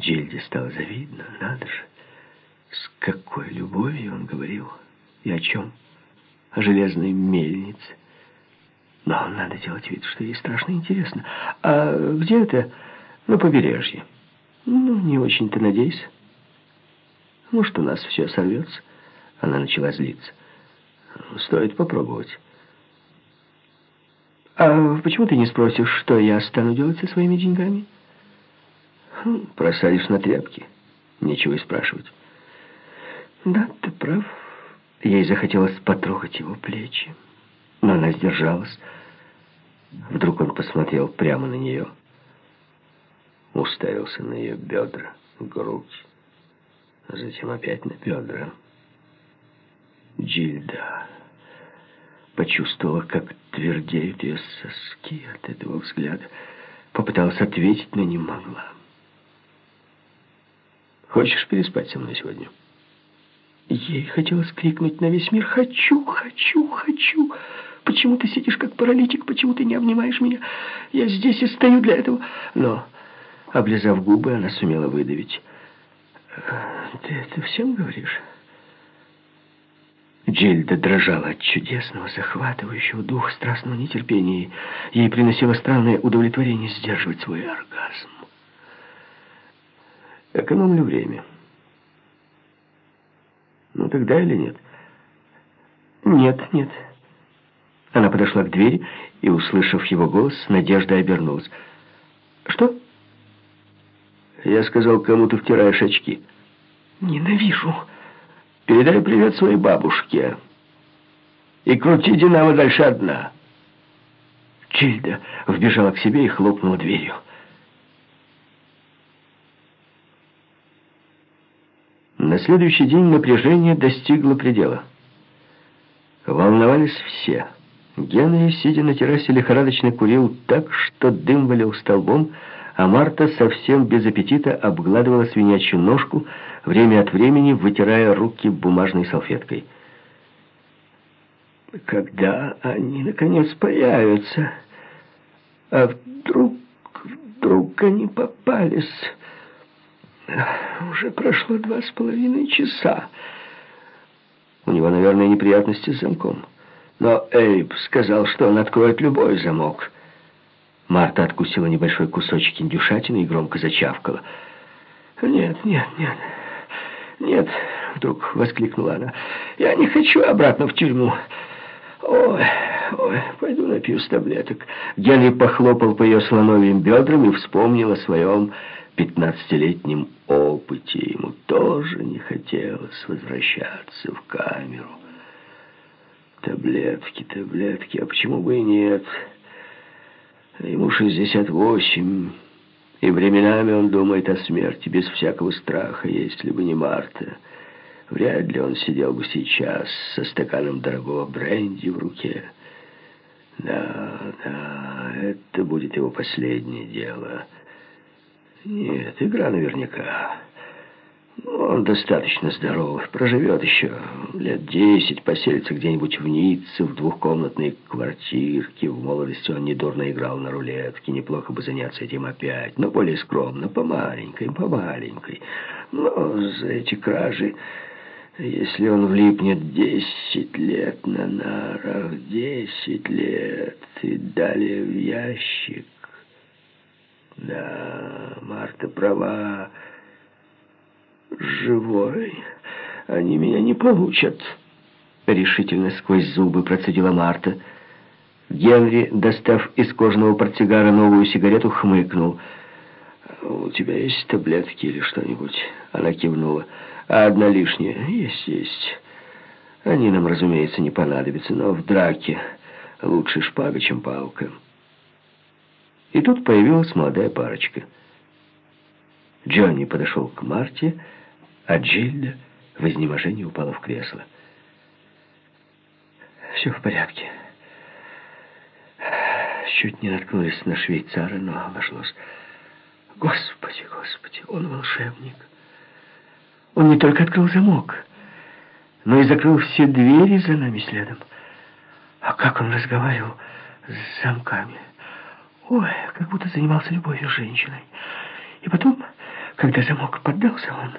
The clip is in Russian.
Джильде стало завидно, надо же. С какой любовью он говорил. И о чем? О железной мельнице. Но надо делать вид, что ей страшно интересно. А где это? На побережье. Ну, не очень-то надейся. Может, у нас все сорвется. Она начала злиться. Стоит попробовать. А почему ты не спросишь, что я стану делать со своими деньгами? Хм, на тряпки. Нечего и спрашивать. Да, ты прав. Ей захотелось потрогать его плечи. Но она сдержалась. Вдруг он посмотрел прямо на нее. Уставился на ее бедра, грудь. А затем опять на бедра. Джильда почувствовала, как твердеют ее соски от этого взгляда. Попыталась ответить, но не могла. «Хочешь переспать со мной сегодня?» Ей хотелось крикнуть на весь мир «Хочу, хочу, хочу!» Почему ты сидишь как паралитик? Почему ты не обнимаешь меня? Я здесь и стою для этого. Но, облизав губы, она сумела выдавить. Ты это всем говоришь? Джильда дрожала от чудесного, захватывающего дух страстного нетерпения. Ей приносило странное удовлетворение сдерживать свой оргазм. Экономлю время. Ну, тогда или нет? Нет, нет. Она подошла к двери и, услышав его голос, с надеждой обернулась. «Что?» «Я сказал, кому ты втираешь очки». «Ненавижу». «Передай привет своей бабушке. И крути Динамо дальше одна». Чильда вбежала к себе и хлопнула дверью. На следующий день напряжение достигло предела. Волновались все. Генри, сидя на террасе, лихорадочно курил так, что дым валил столбом, а Марта совсем без аппетита обгладывала свинячью ножку, время от времени вытирая руки бумажной салфеткой. «Когда они, наконец, появятся? А вдруг, вдруг они попались? Уже прошло два с половиной часа. У него, наверное, неприятности с замком». Но Эйб сказал, что он откроет любой замок. Марта откусила небольшой кусочек индюшатины и громко зачавкала. «Нет, нет, нет, нет!» — вдруг воскликнула она. «Я не хочу обратно в тюрьму. Ой, ой, пойду напьюсь таблеток». Генри похлопал по ее слоновьим бедрам и вспомнил о своем пятнадцатилетнем опыте. Ему тоже не хотелось возвращаться в камеру. Таблетки, таблетки, а почему бы и нет? Ему 68, и временами он думает о смерти без всякого страха, если бы не Марта. Вряд ли он сидел бы сейчас со стаканом дорогого бренди в руке. Да, да, это будет его последнее дело. Нет, игра наверняка. Он достаточно здоров, проживет еще лет десять, поселится где-нибудь в Ницце, в двухкомнатной квартирке. В молодости он недурно играл на рулетке, неплохо бы заняться этим опять, но более скромно, по маленькой, по маленькой. Но за эти кражи, если он влипнет десять лет на нарах, десять лет, и далее в ящик... Да, Марта права, живой. Они меня не получат. Решительно сквозь зубы процедила Марта. Генри, достав из кожаного портсигара новую сигарету, хмыкнул. «У тебя есть таблетки или что-нибудь?» Она кивнула. «А одна лишняя?» «Есть, есть. Они нам, разумеется, не понадобятся, но в драке лучше шпага, чем палка». И тут появилась молодая парочка. Джонни подошел к Марте, а Джильда в изнеможении упала в кресло. «Все в порядке. Чуть не наткнулись на швейцара, но обошлось. Господи, Господи, он волшебник. Он не только открыл замок, но и закрыл все двери за нами следом. А как он разговаривал с замками. Ой, как будто занимался любовью с женщиной. И потом Когда замок поддался, он